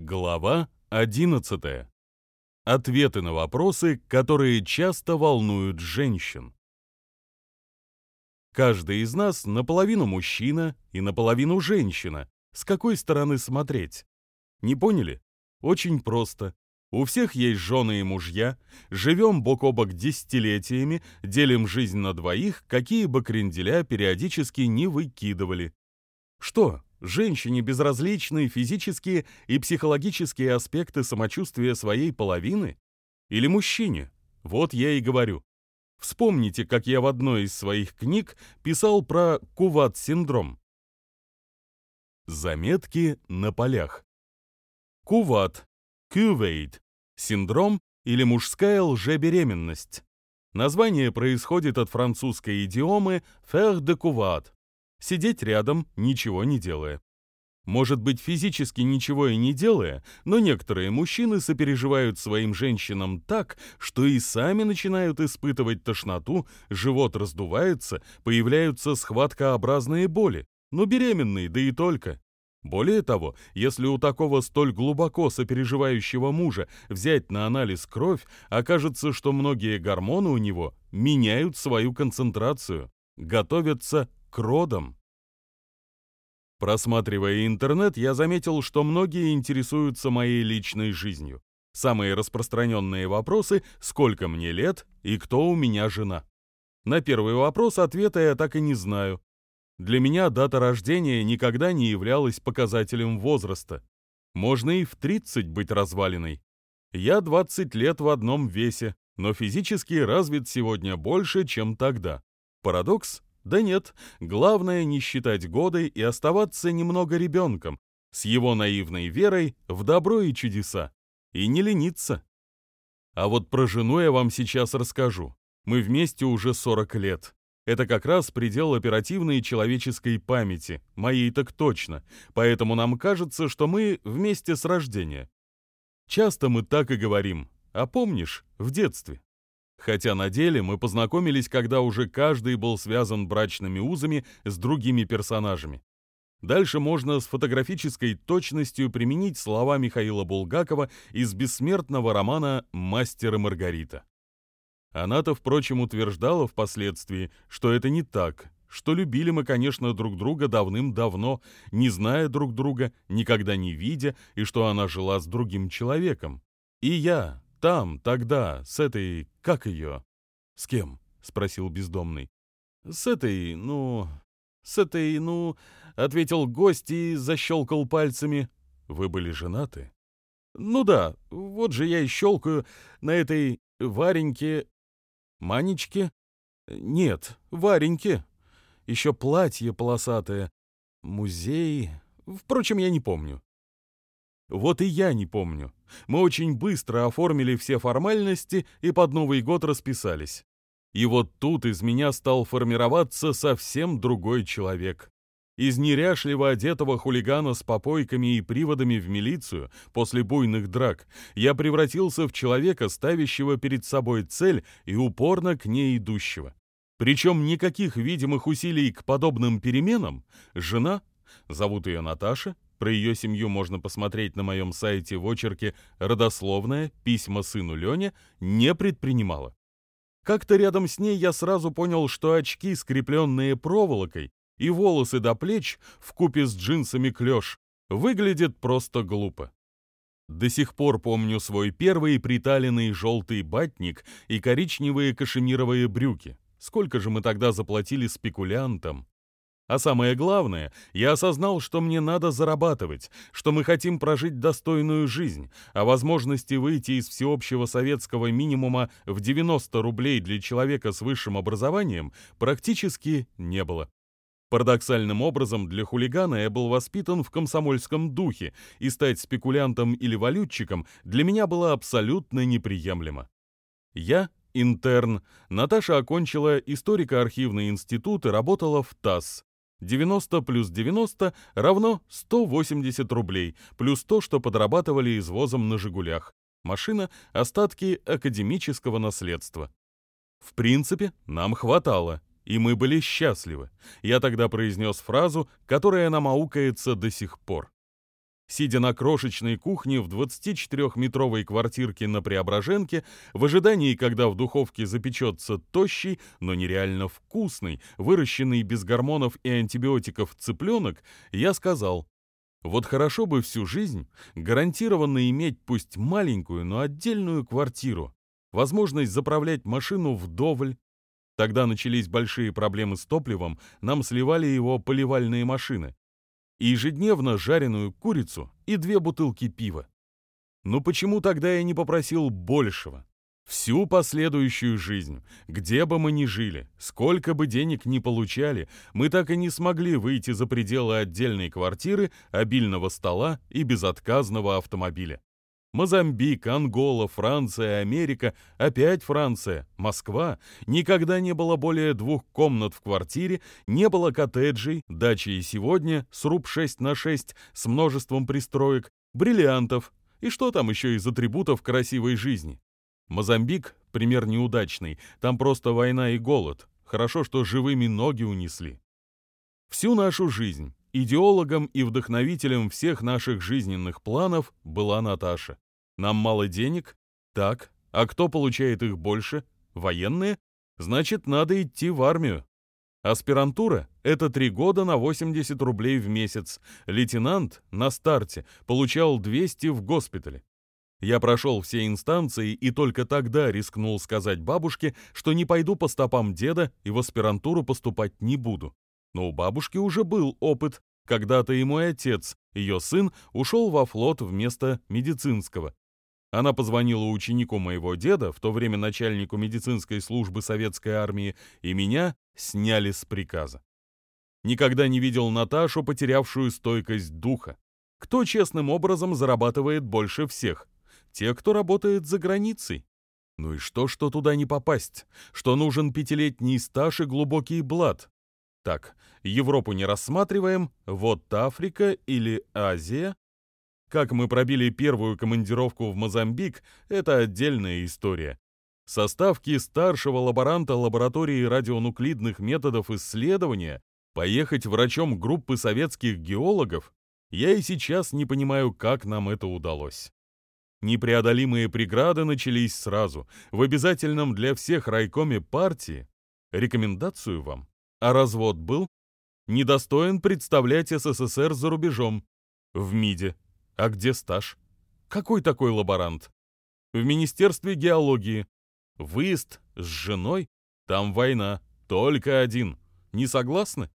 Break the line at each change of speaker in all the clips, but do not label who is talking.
Глава 11. Ответы на вопросы, которые часто волнуют женщин. Каждый из нас наполовину мужчина и наполовину женщина. С какой стороны смотреть? Не поняли? Очень просто. У всех есть жены и мужья, живем бок о бок десятилетиями, делим жизнь на двоих, какие бы кренделя периодически не выкидывали. Что, женщине безразличны физические и психологические аспекты самочувствия своей половины? Или мужчине? Вот я и говорю. Вспомните, как я в одной из своих книг писал про куват-синдром. Заметки на полях. Куват, кювейт, синдром или мужская лжебеременность. Название происходит от французской идиомы «faire de couvade» сидеть рядом, ничего не делая. Может быть, физически ничего и не делая, но некоторые мужчины сопереживают своим женщинам так, что и сами начинают испытывать тошноту, живот раздувается, появляются схваткообразные боли. Но беременные, да и только. Более того, если у такого столь глубоко сопереживающего мужа взять на анализ кровь, окажется, что многие гормоны у него меняют свою концентрацию, готовятся к родам. Просматривая интернет, я заметил, что многие интересуются моей личной жизнью. Самые распространенные вопросы – сколько мне лет и кто у меня жена. На первый вопрос ответа я так и не знаю. Для меня дата рождения никогда не являлась показателем возраста. Можно и в 30 быть развалиной. Я 20 лет в одном весе, но физически развит сегодня больше, чем тогда. Парадокс? Да нет, главное не считать годы и оставаться немного ребенком, с его наивной верой в добро и чудеса. И не лениться. А вот про жену я вам сейчас расскажу. Мы вместе уже 40 лет. Это как раз предел оперативной человеческой памяти, моей так точно, поэтому нам кажется, что мы вместе с рождения. Часто мы так и говорим, а помнишь, в детстве? Хотя на деле мы познакомились, когда уже каждый был связан брачными узами с другими персонажами. Дальше можно с фотографической точностью применить слова Михаила Булгакова из бессмертного романа «Мастер и Маргарита». Она-то, впрочем, утверждала впоследствии, что это не так, что любили мы, конечно, друг друга давным-давно, не зная друг друга, никогда не видя, и что она жила с другим человеком. И я, там, тогда, с этой... как ее?» «С кем?» — спросил бездомный. «С этой, ну... с этой, ну...» — ответил гость и защелкал пальцами. «Вы были женаты?» «Ну да, вот же я и щелкаю на этой Вареньке... Манечке? Нет, Вареньке. Еще платье полосатое. Музей... Впрочем, я не помню. Вот и я не помню. Мы очень быстро оформили все формальности и под Новый год расписались. И вот тут из меня стал формироваться совсем другой человек. Из неряшливо одетого хулигана с попойками и приводами в милицию после буйных драк я превратился в человека, ставящего перед собой цель и упорно к ней идущего. Причем никаких видимых усилий к подобным переменам жена, зовут ее Наташа, про ее семью можно посмотреть на моем сайте в очерке «Родословная. Письма сыну Лене» не предпринимала. Как-то рядом с ней я сразу понял, что очки, скрепленные проволокой, и волосы до плеч, в купе с джинсами клеш, выглядят просто глупо. До сих пор помню свой первый приталенный желтый батник и коричневые кашемировые брюки. Сколько же мы тогда заплатили спекулянтам? А самое главное, я осознал, что мне надо зарабатывать, что мы хотим прожить достойную жизнь, а возможности выйти из всеобщего советского минимума в 90 рублей для человека с высшим образованием практически не было. Парадоксальным образом для хулигана я был воспитан в комсомольском духе, и стать спекулянтом или валютчиком для меня было абсолютно неприемлемо. Я интерн. Наташа окончила историко-архивный институт и работала в ТАСС. 90 плюс 90 равно 180 рублей, плюс то, что подрабатывали извозом на «Жигулях». Машина – остатки академического наследства. В принципе, нам хватало, и мы были счастливы. Я тогда произнес фразу, которая нам аукается до сих пор. Сидя на крошечной кухне в 24-метровой квартирке на Преображенке, в ожидании, когда в духовке запечется тощий, но нереально вкусный, выращенный без гормонов и антибиотиков цыпленок, я сказал, вот хорошо бы всю жизнь гарантированно иметь пусть маленькую, но отдельную квартиру, возможность заправлять машину вдоволь. Тогда начались большие проблемы с топливом, нам сливали его поливальные машины и ежедневно жареную курицу и две бутылки пива. Ну почему тогда я не попросил большего? Всю последующую жизнь, где бы мы ни жили, сколько бы денег ни получали, мы так и не смогли выйти за пределы отдельной квартиры, обильного стола и безотказного автомобиля. Мозамбик, Ангола, Франция, Америка, опять Франция, Москва. Никогда не было более двух комнат в квартире, не было коттеджей, дачи и сегодня, сруб 6 на 6 с множеством пристроек, бриллиантов и что там еще из атрибутов красивой жизни. Мозамбик — пример неудачный, там просто война и голод. Хорошо, что живыми ноги унесли. Всю нашу жизнь Идеологом и вдохновителем всех наших жизненных планов была Наташа. Нам мало денег? Так. А кто получает их больше? Военные? Значит, надо идти в армию. Аспирантура – это три года на 80 рублей в месяц. Лейтенант на старте получал 200 в госпитале. Я прошел все инстанции и только тогда рискнул сказать бабушке, что не пойду по стопам деда и в аспирантуру поступать не буду. Но у бабушки уже был опыт. Когда-то и мой отец, ее сын, ушел во флот вместо медицинского. Она позвонила ученику моего деда, в то время начальнику медицинской службы советской армии, и меня сняли с приказа. Никогда не видел Наташу, потерявшую стойкость духа. Кто честным образом зарабатывает больше всех? Те, кто работает за границей. Ну и что, что туда не попасть? Что нужен пятилетний стаж и глубокий блат? Так, Европу не рассматриваем, вот Африка или Азия. Как мы пробили первую командировку в Мозамбик, это отдельная история. Составки старшего лаборанта лаборатории радионуклидных методов исследования поехать врачом группы советских геологов, я и сейчас не понимаю, как нам это удалось. Непреодолимые преграды начались сразу, в обязательном для всех райкоме партии. Рекомендацию вам. А развод был? Недостоин представлять СССР за рубежом. В МИДе. А где стаж? Какой такой лаборант? В Министерстве геологии. Выезд с женой? Там война. Только один. Не согласны?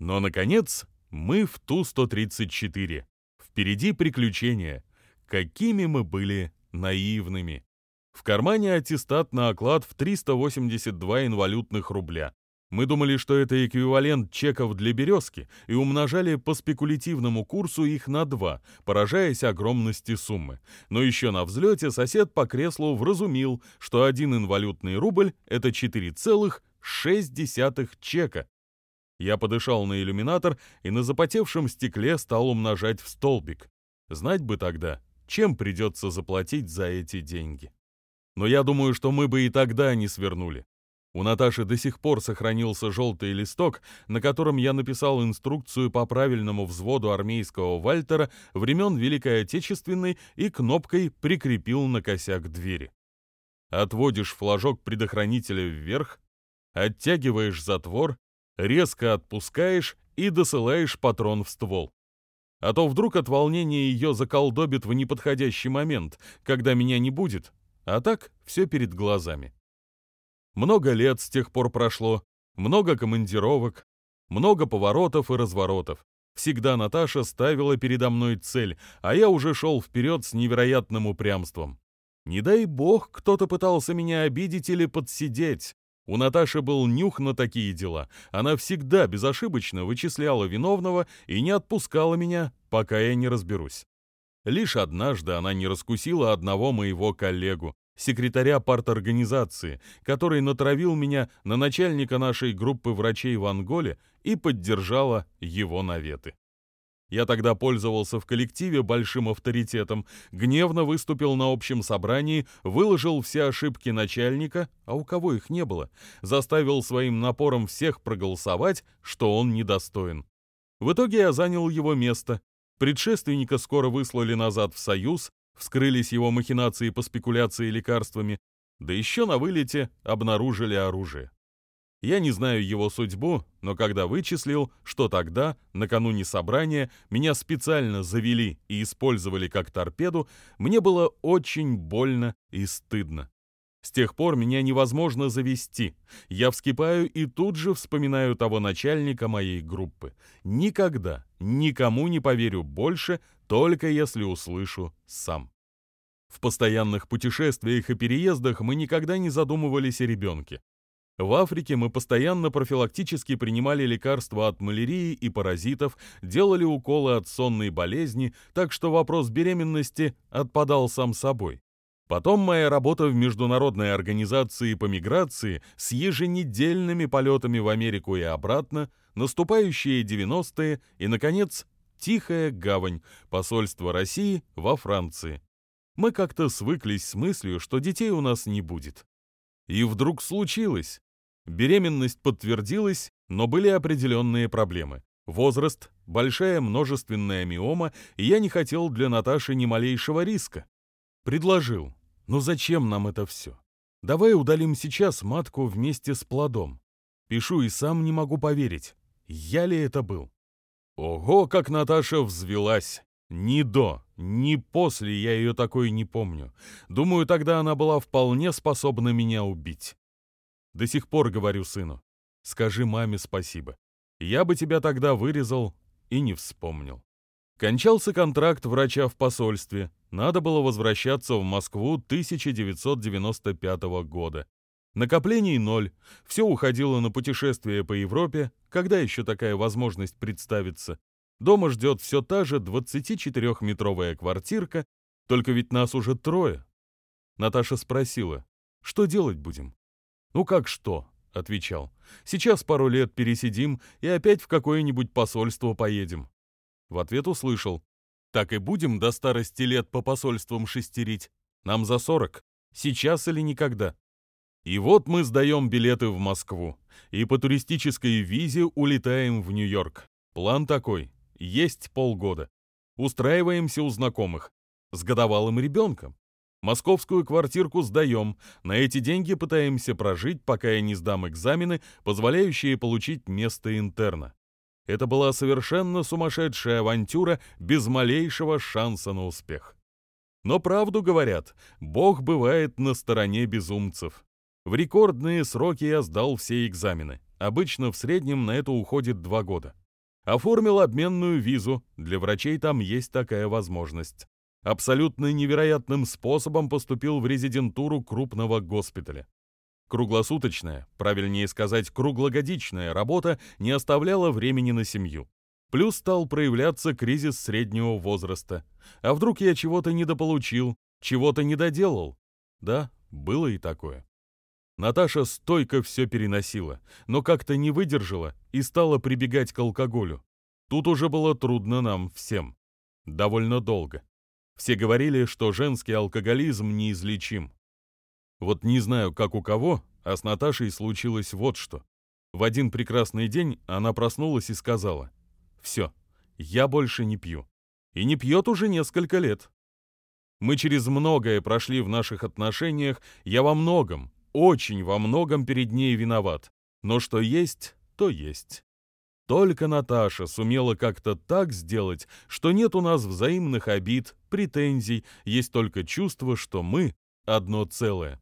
Но, наконец, мы в Ту-134. Впереди приключения. Какими мы были наивными. В кармане аттестат на оклад в 382 инвалютных рубля. Мы думали, что это эквивалент чеков для березки, и умножали по спекулятивному курсу их на два, поражаясь огромности суммы. Но еще на взлете сосед по креслу вразумил, что один инвалютный рубль — это 4,6 чека. Я подышал на иллюминатор и на запотевшем стекле стал умножать в столбик. Знать бы тогда, чем придется заплатить за эти деньги. Но я думаю, что мы бы и тогда не свернули. У Наташи до сих пор сохранился желтый листок, на котором я написал инструкцию по правильному взводу армейского Вальтера времен Великой Отечественной и кнопкой прикрепил на косяк двери. Отводишь флажок предохранителя вверх, оттягиваешь затвор, резко отпускаешь и досылаешь патрон в ствол. А то вдруг от волнения ее заколдобит в неподходящий момент, когда меня не будет, а так все перед глазами. Много лет с тех пор прошло, много командировок, много поворотов и разворотов. Всегда Наташа ставила передо мной цель, а я уже шел вперед с невероятным упрямством. Не дай бог, кто-то пытался меня обидеть или подсидеть. У Наташи был нюх на такие дела. Она всегда безошибочно вычисляла виновного и не отпускала меня, пока я не разберусь. Лишь однажды она не раскусила одного моего коллегу, секретаря парторганизации, который натравил меня на начальника нашей группы врачей в Анголе и поддержала его наветы. Я тогда пользовался в коллективе большим авторитетом, гневно выступил на общем собрании, выложил все ошибки начальника, а у кого их не было, заставил своим напором всех проголосовать, что он недостоин. В итоге я занял его место, Предшественника скоро выслали назад в Союз, вскрылись его махинации по спекуляции лекарствами, да еще на вылете обнаружили оружие. Я не знаю его судьбу, но когда вычислил, что тогда, накануне собрания, меня специально завели и использовали как торпеду, мне было очень больно и стыдно. С тех пор меня невозможно завести. Я вскипаю и тут же вспоминаю того начальника моей группы. Никогда, никому не поверю больше, только если услышу сам. В постоянных путешествиях и переездах мы никогда не задумывались о ребенке. В Африке мы постоянно профилактически принимали лекарства от малярии и паразитов, делали уколы от сонной болезни, так что вопрос беременности отпадал сам собой. Потом моя работа в Международной организации по миграции с еженедельными полетами в Америку и обратно, наступающие 90-е и, наконец, Тихая гавань, посольство России во Франции. Мы как-то свыклись с мыслью, что детей у нас не будет. И вдруг случилось. Беременность подтвердилась, но были определенные проблемы. Возраст, большая множественная миома, и я не хотел для Наташи ни малейшего риска. Предложил. Ну зачем нам это все? Давай удалим сейчас матку вместе с плодом. Пишу и сам не могу поверить. Я ли это был? Ого, как Наташа взвелась! Ни до, ни после я ее такой не помню. Думаю, тогда она была вполне способна меня убить. До сих пор говорю сыну, скажи маме спасибо. Я бы тебя тогда вырезал и не вспомнил. Кончался контракт врача в посольстве. Надо было возвращаться в Москву 1995 года. Накоплений ноль. Все уходило на путешествие по Европе. Когда еще такая возможность представится? Дома ждет все та же 24-метровая квартирка, только ведь нас уже трое. Наташа спросила, что делать будем? «Ну как что?» — отвечал. «Сейчас пару лет пересидим и опять в какое-нибудь посольство поедем». В ответ услышал. «Так и будем до старости лет по посольствам шестерить. Нам за сорок. Сейчас или никогда». И вот мы сдаем билеты в Москву. И по туристической визе улетаем в Нью-Йорк. План такой. Есть полгода. Устраиваемся у знакомых. С годовалым ребенком. Московскую квартирку сдаем. На эти деньги пытаемся прожить, пока я не сдам экзамены, позволяющие получить место интерна. Это была совершенно сумасшедшая авантюра без малейшего шанса на успех. Но правду говорят, Бог бывает на стороне безумцев. В рекордные сроки я сдал все экзамены. Обычно в среднем на это уходит два года. Оформил обменную визу, для врачей там есть такая возможность абсолютно невероятным способом поступил в резидентуру крупного госпиталя. Круглосуточная, правильнее сказать, круглогодичная работа не оставляла времени на семью. Плюс стал проявляться кризис среднего возраста. А вдруг я чего-то недополучил, чего-то недоделал? Да, было и такое. Наташа стойко все переносила, но как-то не выдержала и стала прибегать к алкоголю. Тут уже было трудно нам всем. Довольно долго. Все говорили, что женский алкоголизм неизлечим. Вот не знаю, как у кого, а с Наташей случилось вот что. В один прекрасный день она проснулась и сказала, «Все, я больше не пью». И не пьет уже несколько лет. Мы через многое прошли в наших отношениях, я во многом, очень во многом перед ней виноват. Но что есть, то есть. Только Наташа сумела как-то так сделать, что нет у нас взаимных обид, претензий, есть только чувство, что мы одно целое.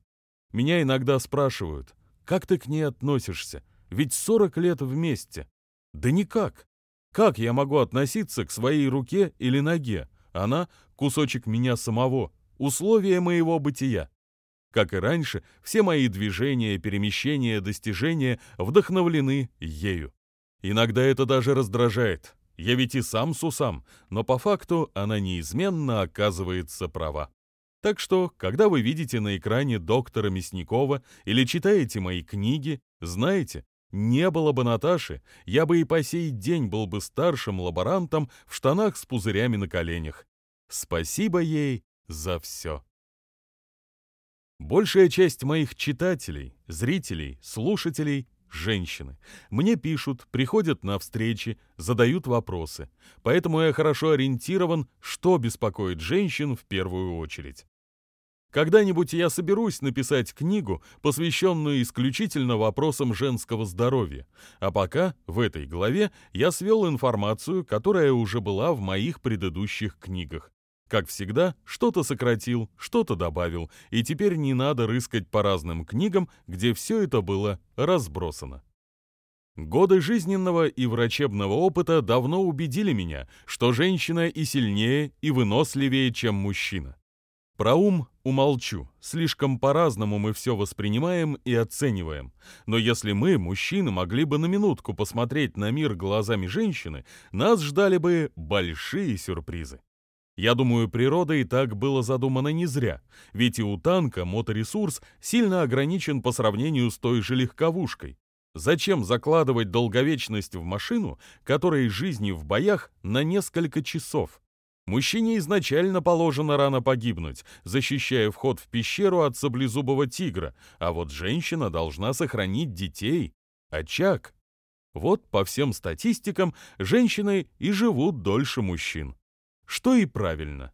Меня иногда спрашивают, как ты к ней относишься? Ведь 40 лет вместе. Да никак. Как я могу относиться к своей руке или ноге? Она — кусочек меня самого, условие моего бытия. Как и раньше, все мои движения, перемещения, достижения вдохновлены ею. Иногда это даже раздражает. Я ведь и сам с усам, но по факту она неизменно оказывается права. Так что, когда вы видите на экране доктора Мясникова или читаете мои книги, знаете, не было бы Наташи, я бы и по сей день был бы старшим лаборантом в штанах с пузырями на коленях. Спасибо ей за все. Большая часть моих читателей, зрителей, слушателей женщины. Мне пишут, приходят на встречи, задают вопросы. Поэтому я хорошо ориентирован, что беспокоит женщин в первую очередь. Когда-нибудь я соберусь написать книгу, посвященную исключительно вопросам женского здоровья, а пока в этой главе я свел информацию, которая уже была в моих предыдущих книгах. Как всегда, что-то сократил, что-то добавил, и теперь не надо рыскать по разным книгам, где все это было разбросано. Годы жизненного и врачебного опыта давно убедили меня, что женщина и сильнее, и выносливее, чем мужчина. Про ум умолчу, слишком по-разному мы все воспринимаем и оцениваем. Но если мы, мужчины, могли бы на минутку посмотреть на мир глазами женщины, нас ждали бы большие сюрпризы. Я думаю, природа и так было задумано не зря, ведь и у танка моторесурс сильно ограничен по сравнению с той же легковушкой. Зачем закладывать долговечность в машину, которой жизни в боях на несколько часов? Мужчине изначально положено рано погибнуть, защищая вход в пещеру от саблезубого тигра, а вот женщина должна сохранить детей, очаг. Вот по всем статистикам женщины и живут дольше мужчин. Что и правильно.